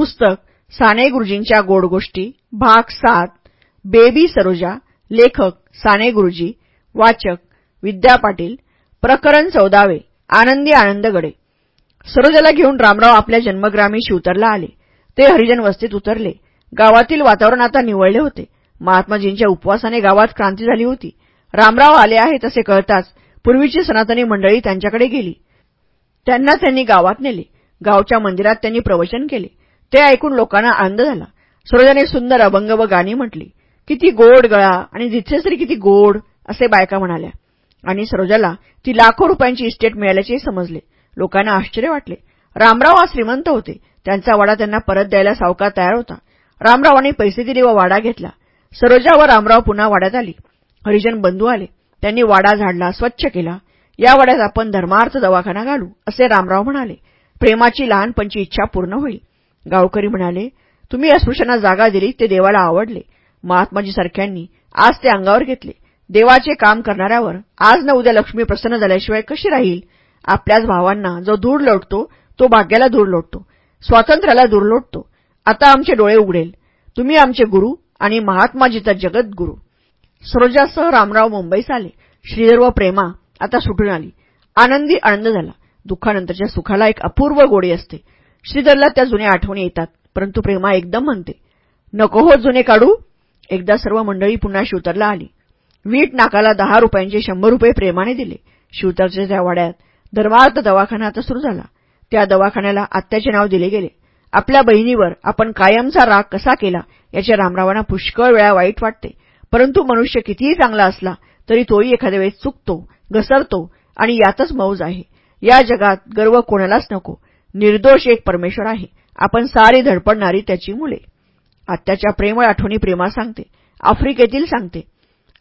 पुस्तक साने गुरुजींच्या गोड गोष्टी भाग सात बेबी सरोजा लेखक साने गुरुजी वाचक विद्या पाटील प्रकरण चौदावे आनंदी आनंदगडे सरोजाला घेऊन रामराव आपल्या जन्मग्रामी शिवतरला आले. ते हरिजन वस्तीत उतरले. गावातील वातावरण आता निवळले होते. महात्माजींच्या उपवासाने गावात क्रांती झाली होती. रामराव आले आहे तसे कळताच पूर्वीची सनातनी मंडळी त्यांच्याकडे गेली. त्यांना त्यांनी गावात नेले. गावच्या मंदिरात त्यांनी प्रवचन केले. ते ऐकून लोकांना आनंद झाला. सरोजाने सुंदर अभंग व गाणी म्हटली. किती गोड गळा आणि जिथे तरी किती गोड असे बायका म्हणाल्या. आणि सरोजाला ती लाखो रुपयांची इस्टेट मिळाल्याचे समजले. लोकांना आश्चर्य वाटले. रामराव हा श्रीमंत होते. त्यांचा वाडा त्यांना परत द्यायला सावकार तयार होता. रामरावांनी पैसे दिले व वाडा घेतला. सरोजा व रामराव पुन्हा वाड्यात आली. हरिजन बंधू आले. त्यांनी वाडा झाडला स्वच्छ केला. या वाड्यात आपण धर्मार्थ दवाखाना घालू असे रामराव म्हणाले. प्रेमाची लहानपणची इच्छा पूर्ण होईल. गावकरी म्हणाले तुम्ही अस्पृश्यांना जागा दिली ते देवाला आवडले. महात्माजी सारख्यांनी आज ते अंगावर घेतले. देवाचे काम करणाऱ्यावर आज न उद्या लक्ष्मी प्रसन्न झाल्याशिवाय कशी राहील? आपल्याच भावांना जो दूर लोटतो तो भाग्याला दूर लोटतो. स्वातंत्र्याला दूर लोटतो. आता आमचे डोळे उघडेल. तुम्ही आमचे गुरु आणि महात्माजीचा जगद्गुरु. सरोजासह रामराव मुंबईस आले. श्रीधर व प्रेमा आता सुटून आली. आनंदी आनंद झाला. दुःखानंतरच्या सुखाला एक अपूर्व गोडी असते. श्रीधरला त्या जुन्या आठवणी येतात. परंतु प्रेमा एकदम म्हणते. नको हो जुने काढू. एकदा सर्व मंडळी पुन्हा शिवतरला आली. वीट नाकाला दहा रुपयांचे शंभर रुपये प्रेमाने दिले. शिवतरच्या त्या वाड्यात धर्मार्थ दवाखाना आता सुरू झाला. त्या दवाखान्याला आत्याचे नाव दिले गेले. आपल्या बहिणीवर आपण कायमचा राग कसा केला याच्या रामरावांना पुष्कळ वेळा वाईट वाटते. परंतु मनुष्य कितीही चांगला असला तरी तोही एखाद्या वेळेस चुकतो घसरतो आणि यातच मौज आहे. या जगात गर्व कोणालाच नको. निर्दोष एक परमेश्वर आहे. आपण सारी धडपडणारी त्याची मुले. आत्याच्या प्रेमळ आठवणी प्रेमा सांगते. आफ्रिकेतील सांगते.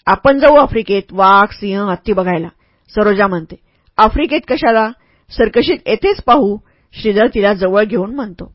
आपण जाऊ आफ्रिकेत वाघ सिंह हत्ती बघायला. सरोजा म्हणते आफ्रिकेत कशाला? सरकशीत येथेच पाहू. श्रीधर तिला जवळ घेऊन म्हणतो